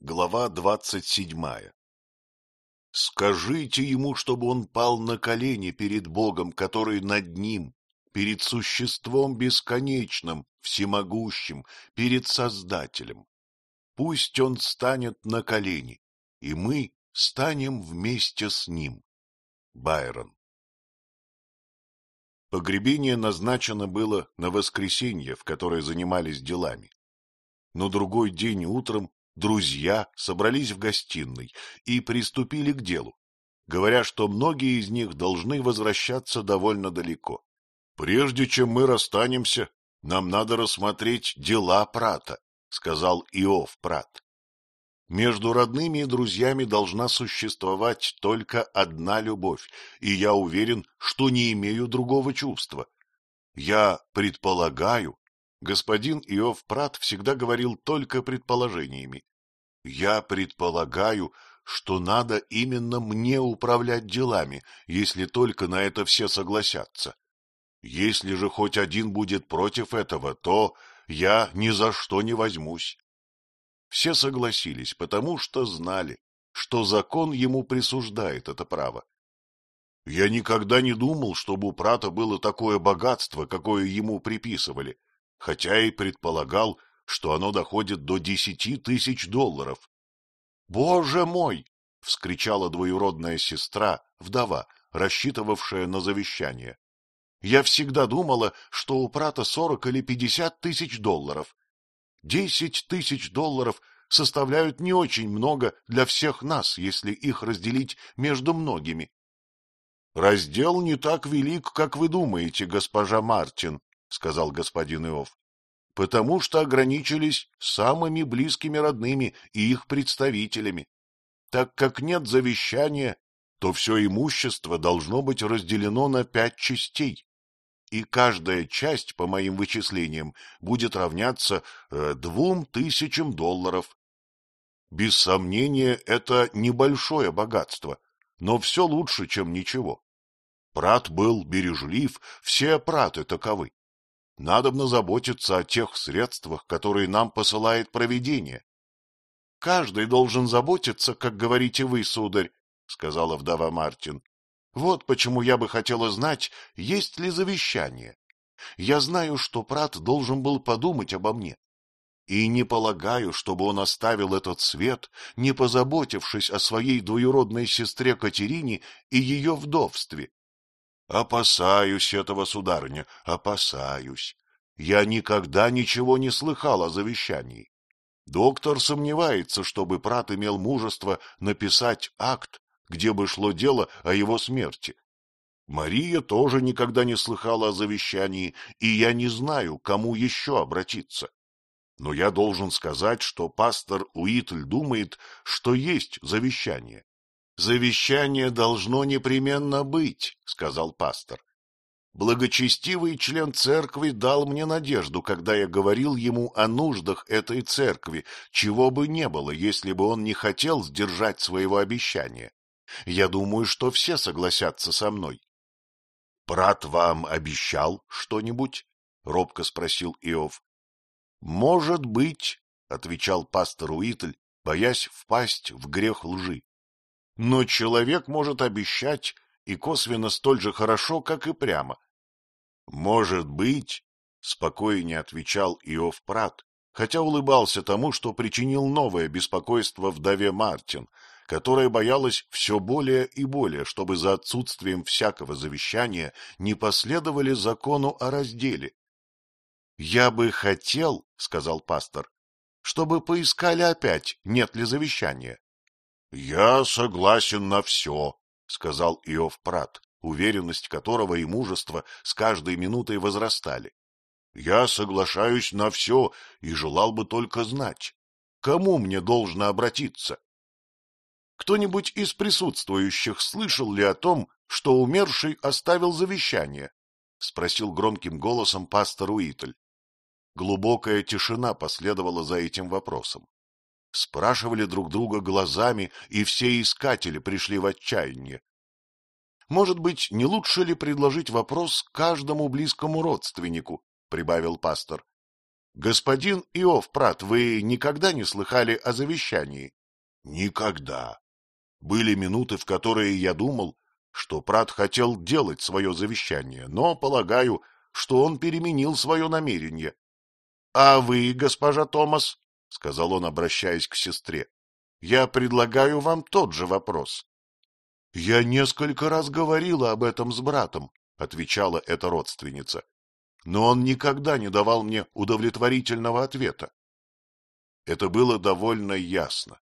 Глава двадцать седьмая Скажите ему, чтобы он пал на колени перед Богом, который над ним, перед существом бесконечным, всемогущим, перед Создателем. Пусть он станет на колени, и мы станем вместе с ним. Байрон Погребение назначено было на воскресенье, в которое занимались делами. Но другой день утром друзья собрались в гостиной и приступили к делу, говоря, что многие из них должны возвращаться довольно далеко. Прежде чем мы расстанемся, нам надо рассмотреть дела Прата, — сказал Иов Прат. Между родными и друзьями должна существовать только одна любовь, и я уверен, что не имею другого чувства. Я предполагаю, господин Иов Прат всегда говорил только предположениями. Я предполагаю, что надо именно мне управлять делами, если только на это все согласятся. Если же хоть один будет против этого, то я ни за что не возьмусь. Все согласились, потому что знали, что закон ему присуждает это право. Я никогда не думал, чтобы у Прата было такое богатство, какое ему приписывали, хотя и предполагал, что оно доходит до десяти тысяч долларов. — Боже мой! — вскричала двоюродная сестра, вдова, рассчитывавшая на завещание. — Я всегда думала, что у Прата сорок или пятьдесят тысяч долларов. Десять тысяч долларов составляют не очень много для всех нас, если их разделить между многими. — Раздел не так велик, как вы думаете, госпожа Мартин, — сказал господин Иов, — потому что ограничились самыми близкими родными и их представителями. Так как нет завещания, то все имущество должно быть разделено на пять частей и каждая часть, по моим вычислениям, будет равняться э, двум тысячам долларов. Без сомнения, это небольшое богатство, но все лучше, чем ничего. Прат был бережлив, все праты таковы. Надобно заботиться о тех средствах, которые нам посылает провидение. — Каждый должен заботиться, как говорите вы, сударь, — сказала вдова Мартин. Вот почему я бы хотела знать, есть ли завещание. Я знаю, что Прат должен был подумать обо мне. И не полагаю, чтобы он оставил этот свет, не позаботившись о своей двоюродной сестре Катерине и ее вдовстве. Опасаюсь этого, сударыня, опасаюсь. Я никогда ничего не слыхал о завещании. Доктор сомневается, чтобы Прат имел мужество написать акт, где бы шло дело о его смерти. Мария тоже никогда не слыхала о завещании, и я не знаю, кому еще обратиться. Но я должен сказать, что пастор Уитль думает, что есть завещание. — Завещание должно непременно быть, — сказал пастор. Благочестивый член церкви дал мне надежду, когда я говорил ему о нуждах этой церкви, чего бы не было, если бы он не хотел сдержать своего обещания. Я думаю, что все согласятся со мной. — Брат вам обещал что-нибудь? — робко спросил Иов. — Может быть, — отвечал пастор Уитль, боясь впасть в грех лжи. — Но человек может обещать и косвенно столь же хорошо, как и прямо. — Может быть, — спокойнее отвечал Иов Прат, хотя улыбался тому, что причинил новое беспокойство вдове Мартин — которая боялась все более и более, чтобы за отсутствием всякого завещания не последовали закону о разделе. — Я бы хотел, — сказал пастор, — чтобы поискали опять, нет ли завещания. — Я согласен на все, — сказал Иов Прат, уверенность которого и мужество с каждой минутой возрастали. — Я соглашаюсь на все и желал бы только знать, кому мне должно обратиться. Кто-нибудь из присутствующих слышал ли о том, что умерший оставил завещание? — спросил громким голосом пастор Уитль. Глубокая тишина последовала за этим вопросом. Спрашивали друг друга глазами, и все искатели пришли в отчаяние. Может быть, не лучше ли предложить вопрос каждому близкому родственнику? — прибавил пастор. — Господин Иов Прат, вы никогда не слыхали о завещании? Никогда. Были минуты, в которые я думал, что Прат хотел делать свое завещание, но, полагаю, что он переменил свое намерение. — А вы, госпожа Томас, — сказал он, обращаясь к сестре, — я предлагаю вам тот же вопрос. — Я несколько раз говорила об этом с братом, — отвечала эта родственница но он никогда не давал мне удовлетворительного ответа. Это было довольно ясно,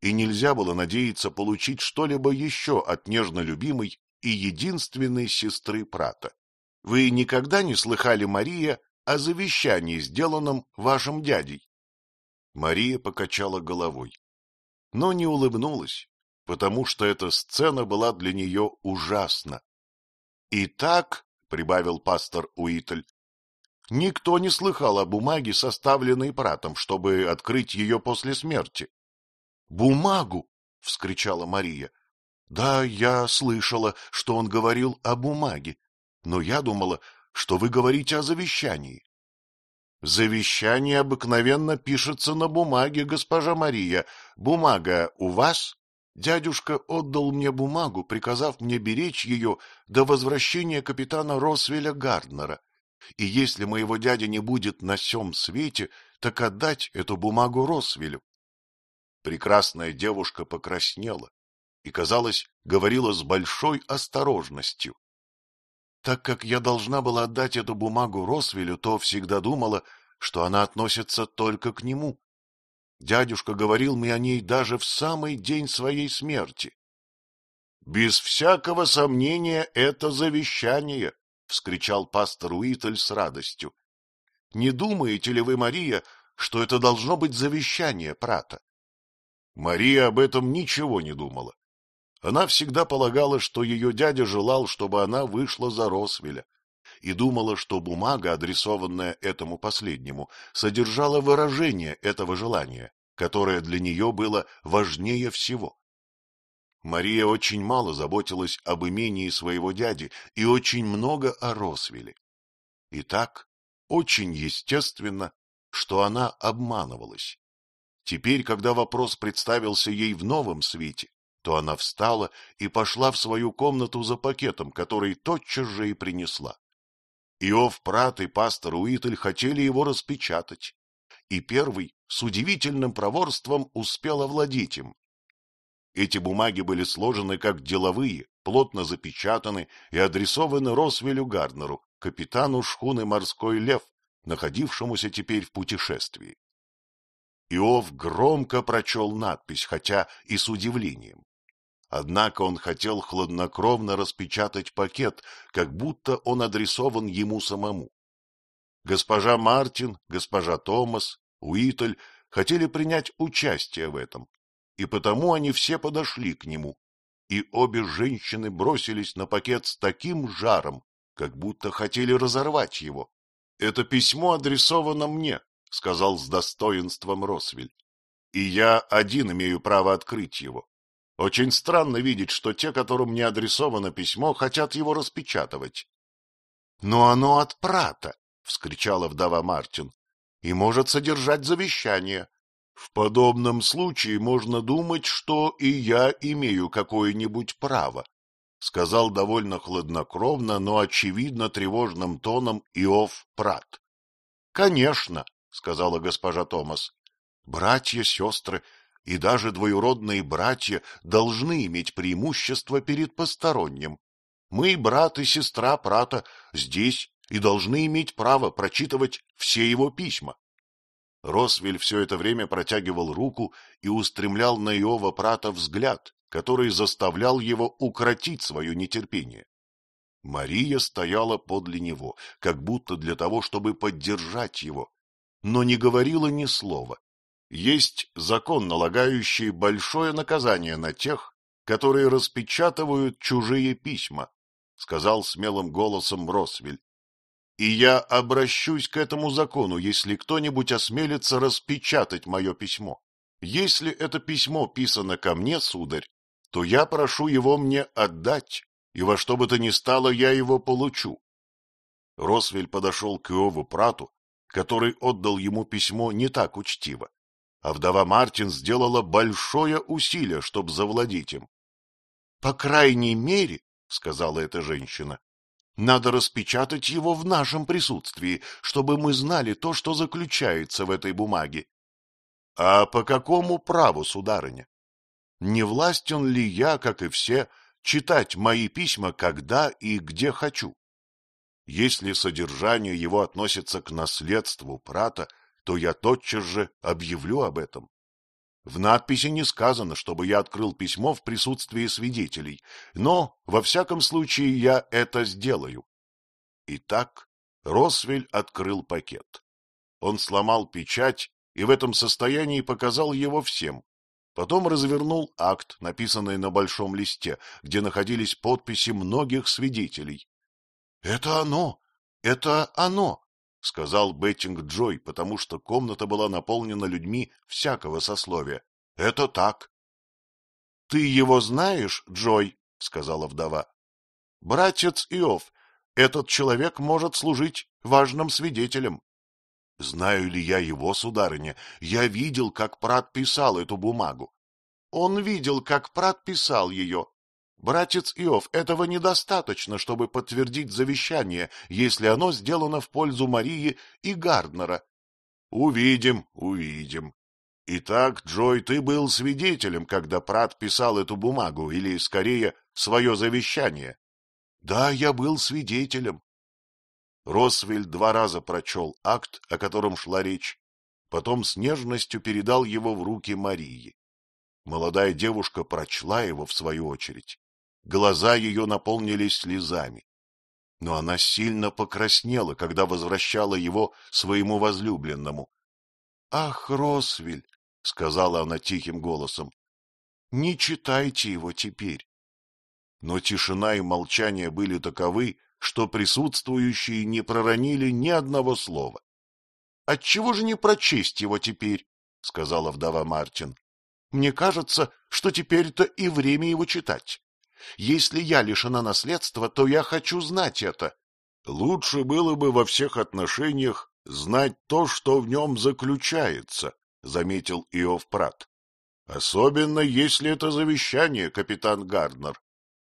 и нельзя было надеяться получить что-либо еще от нежно любимой и единственной сестры Прата. Вы никогда не слыхали, Мария, о завещании, сделанном вашим дядей? Мария покачала головой, но не улыбнулась, потому что эта сцена была для нее ужасна. — Итак, — прибавил пастор Уитль, — никто не слыхал о бумаге, составленной братом, чтобы открыть ее после смерти. — Бумагу! — вскричала Мария. — Да, я слышала, что он говорил о бумаге, но я думала, что вы говорите о завещании. — Завещание обыкновенно пишется на бумаге, госпожа Мария. Бумага у вас? Дядюшка отдал мне бумагу, приказав мне беречь ее до возвращения капитана Росвеля Гарднера. И если моего дядя не будет на сём свете, так отдать эту бумагу Росвелю. Прекрасная девушка покраснела и, казалось, говорила с большой осторожностью. Так как я должна была отдать эту бумагу Росвелю, то всегда думала, что она относится только к нему. Дядюшка говорил мне о ней даже в самый день своей смерти. — Без всякого сомнения, это завещание, — вскричал пастор Уитль с радостью. — Не думаете ли вы, Мария, что это должно быть завещание Прата? Мария об этом ничего не думала. Она всегда полагала, что ее дядя желал, чтобы она вышла за Росвеля, и думала, что бумага, адресованная этому последнему, содержала выражение этого желания, которое для нее было важнее всего. Мария очень мало заботилась об имении своего дяди и очень много о Росвеле. Итак, очень естественно, что она обманывалась. Теперь, когда вопрос представился ей в новом свете, то она встала и пошла в свою комнату за пакетом, который тотчас же и принесла. Иов Прат и пастор Уитль хотели его распечатать, и первый с удивительным проворством успел овладеть им. Эти бумаги были сложены как деловые, плотно запечатаны и адресованы Росвелю Гарднеру, капитану шхуны «Морской лев», находившемуся теперь в путешествии. Иов громко прочел надпись, хотя и с удивлением. Однако он хотел хладнокровно распечатать пакет, как будто он адресован ему самому. Госпожа Мартин, госпожа Томас, Уитль хотели принять участие в этом, и потому они все подошли к нему, и обе женщины бросились на пакет с таким жаром, как будто хотели разорвать его. — Это письмо адресовано мне, — сказал с достоинством Росвель, — и я один имею право открыть его. Очень странно видеть, что те, которым не адресовано письмо, хотят его распечатывать. — Но оно от Прата, — вскричала вдова Мартин, — и может содержать завещание. В подобном случае можно думать, что и я имею какое-нибудь право, — сказал довольно хладнокровно, но очевидно тревожным тоном Иов Прат. — Конечно, — сказала госпожа Томас, — братья, сестры и даже двоюродные братья должны иметь преимущество перед посторонним. Мы, брат и сестра Прата, здесь и должны иметь право прочитывать все его письма. Росвель все это время протягивал руку и устремлял на Иова Прата взгляд, который заставлял его укротить свое нетерпение. Мария стояла подле него, как будто для того, чтобы поддержать его, но не говорила ни слова есть закон, налагающий большое наказание на тех, которые распечатывают чужие письма, — сказал смелым голосом Росвель. И я обращусь к этому закону, если кто-нибудь осмелится распечатать мое письмо. Если это письмо писано ко мне, сударь, то я прошу его мне отдать, и во что бы то ни стало я его получу. Росвель подошел к Иову Прату который отдал ему письмо не так учтиво, а вдова Мартин сделала большое усилие, чтобы завладеть им. — По крайней мере, — сказала эта женщина, — надо распечатать его в нашем присутствии, чтобы мы знали то, что заключается в этой бумаге. — А по какому праву, сударыня? Не властен ли я, как и все, читать мои письма, когда и где хочу? Если содержание его относится к наследству Прата, то я тотчас же объявлю об этом. В надписи не сказано, чтобы я открыл письмо в присутствии свидетелей, но, во всяком случае, я это сделаю. Итак, Росвель открыл пакет. Он сломал печать и в этом состоянии показал его всем. Потом развернул акт, написанный на большом листе, где находились подписи многих свидетелей. — Это оно! Это оно! — сказал Беттинг Джой, потому что комната была наполнена людьми всякого сословия. — Это так. — Ты его знаешь, Джой? — сказала вдова. — Братец Иов, этот человек может служить важным свидетелем. Знаю ли я его, сударыня? Я видел, как Прат писал эту бумагу. Он видел, как Прат писал ее. Братец Иов, этого недостаточно, чтобы подтвердить завещание, если оно сделано в пользу Марии и Гарднера. Увидим, увидим. Итак, Джой, ты был свидетелем, когда Прат писал эту бумагу, или, скорее, свое завещание? Да, я был свидетелем. Росвель два раза прочел акт, о котором шла речь, потом с нежностью передал его в руки Марии. Молодая девушка прочла его в свою очередь. Глаза ее наполнились слезами. Но она сильно покраснела, когда возвращала его своему возлюбленному. — Ах, Росвель! — сказала она тихим голосом. — Не читайте его теперь. Но тишина и молчание были таковы, что присутствующие не проронили ни одного слова. — Отчего же не прочесть его теперь? — сказала вдова Мартин. — Мне кажется, что теперь-то и время его читать. Если я лишена наследства, то я хочу знать это. Лучше было бы во всех отношениях знать то, что в нем заключается, — заметил Иов Прат. — Особенно, если это завещание, капитан Гарднер.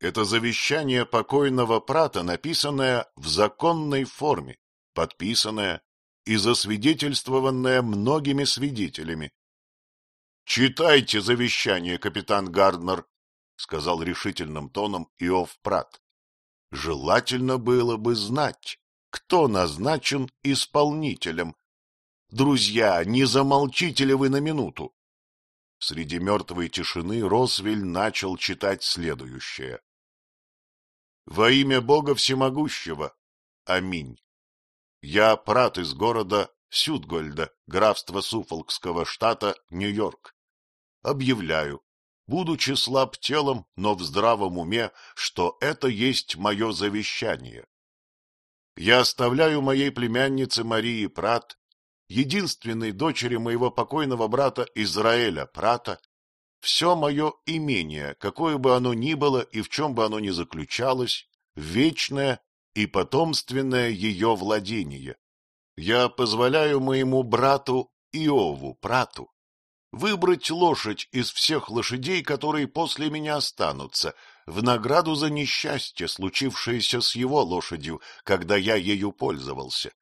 Это завещание покойного Прата, написанное в законной форме, подписанное и засвидетельствованное многими свидетелями. — Читайте завещание, капитан Гарднер, — сказал решительным тоном Иов Прат. — Желательно было бы знать, кто назначен исполнителем. Друзья, не замолчите ли вы на минуту? Среди мертвой тишины Росвель начал читать следующее. Во имя Бога Всемогущего. Аминь. Я прат из города Сюдгольда, графства Суфолкского штата, Нью-Йорк. Объявляю, будучи слаб телом, но в здравом уме, что это есть мое завещание. Я оставляю моей племяннице Марии Прат, единственной дочери моего покойного брата Израиля Прата, все мое имение, какое бы оно ни было и в чем бы оно ни заключалось, вечное и потомственное ее владение. Я позволяю моему брату Иову, прату, выбрать лошадь из всех лошадей, которые после меня останутся, в награду за несчастье, случившееся с его лошадью, когда я ею пользовался.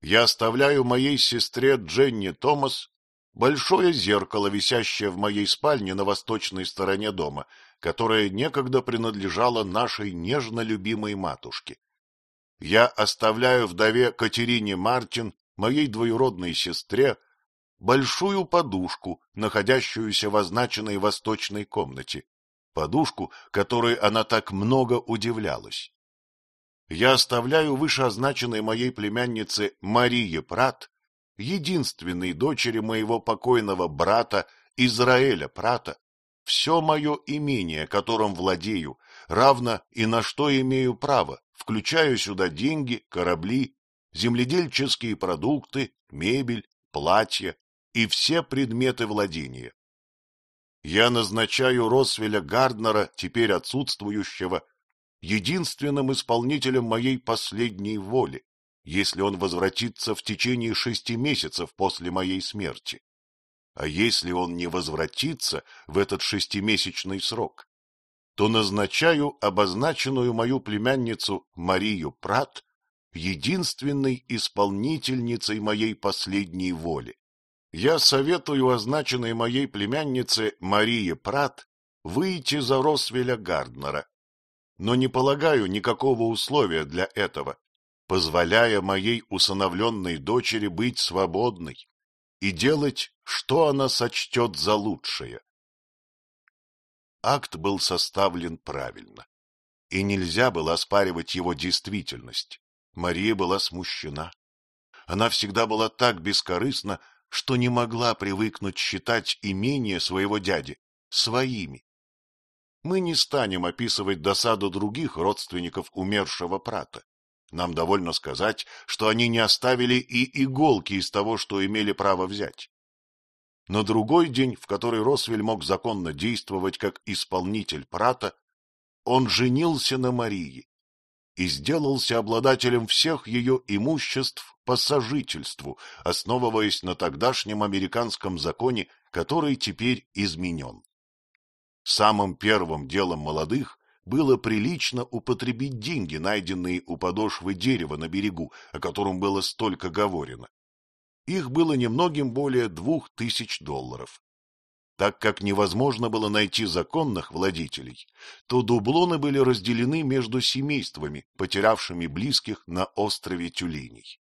Я оставляю моей сестре Дженни Томас большое зеркало, висящее в моей спальне на восточной стороне дома, которое некогда принадлежало нашей нежно любимой матушке. Я оставляю вдове Катерине Мартин, моей двоюродной сестре, большую подушку, находящуюся в означенной восточной комнате, подушку, которой она так много удивлялась. Я оставляю вышеозначенной моей племяннице Марии Прат единственной дочери моего покойного брата Израиля Прата, все мое имение, которым владею, равно и на что имею право, включаю сюда деньги, корабли, земледельческие продукты, мебель, платья и все предметы владения. Я назначаю Росвеля Гарднера, теперь отсутствующего, единственным исполнителем моей последней воли, если он возвратится в течение шести месяцев после моей смерти. А если он не возвратится в этот шестимесячный срок, то назначаю обозначенную мою племянницу Марию Прат единственной исполнительницей моей последней воли. Я советую означенной моей племяннице Марии Прат выйти за Росвеля Гарднера, но не полагаю никакого условия для этого, позволяя моей усыновленной дочери быть свободной и делать, что она сочтет за лучшее. Акт был составлен правильно, и нельзя было оспаривать его действительность. Мария была смущена. Она всегда была так бескорыстна, что не могла привыкнуть считать имение своего дяди своими. Мы не станем описывать досаду других родственников умершего прата. Нам довольно сказать, что они не оставили и иголки из того, что имели право взять. На другой день, в который Росвель мог законно действовать как исполнитель прата, он женился на Марии и сделался обладателем всех ее имуществ по сожительству, основываясь на тогдашнем американском законе, который теперь изменен. Самым первым делом молодых было прилично употребить деньги, найденные у подошвы дерева на берегу, о котором было столько говорено. Их было немногим более двух тысяч долларов. Так как невозможно было найти законных владителей, то дублоны были разделены между семействами, потерявшими близких на острове Тюленей.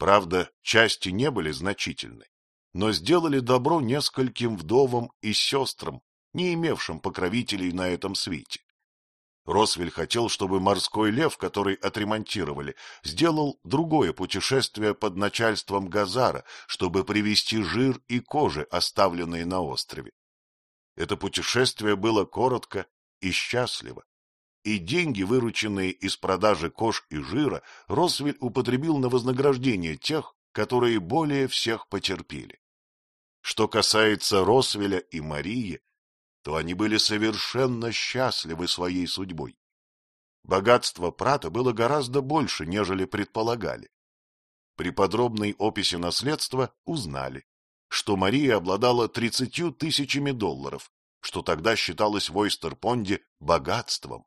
Правда, части не были значительны, но сделали добро нескольким вдовам и сестрам, не имевшим покровителей на этом свете. Росвель хотел, чтобы морской лев, который отремонтировали, сделал другое путешествие под начальством Газара, чтобы привезти жир и кожи, оставленные на острове. Это путешествие было коротко и счастливо, и деньги, вырученные из продажи кож и жира, Росвель употребил на вознаграждение тех, которые более всех потерпели. Что касается Росвеля и Марии, то они были совершенно счастливы своей судьбой. Богатство Прата было гораздо больше, нежели предполагали. При подробной описи наследства узнали, что Мария обладала тридцатью тысячами долларов, что тогда считалось в Ойстерпонде богатством.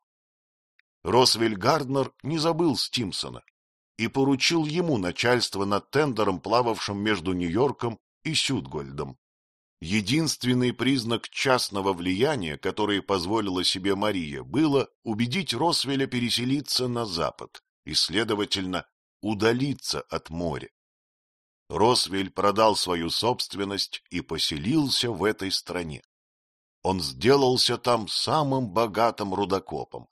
Росвель Гарднер не забыл Стимсона и поручил ему начальство над тендером, плававшим между Нью-Йорком и Сюдгольдом. Единственный признак частного влияния, который позволила себе Мария, было убедить Росвеля переселиться на запад и, следовательно, удалиться от моря. Росвель продал свою собственность и поселился в этой стране. Он сделался там самым богатым рудокопом.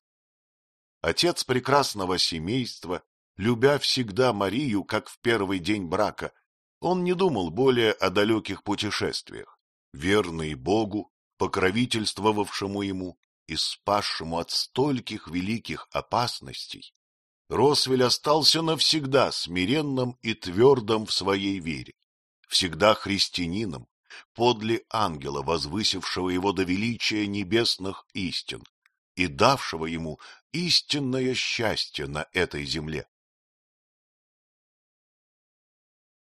Отец прекрасного семейства, любя всегда Марию, как в первый день брака, он не думал более о далеких путешествиях верный Богу, покровительствовавшему ему и спасшему от стольких великих опасностей, Росвель остался навсегда смиренным и твердым в своей вере, всегда христианином, подле ангела, возвысившего его до величия небесных истин и давшего ему истинное счастье на этой земле.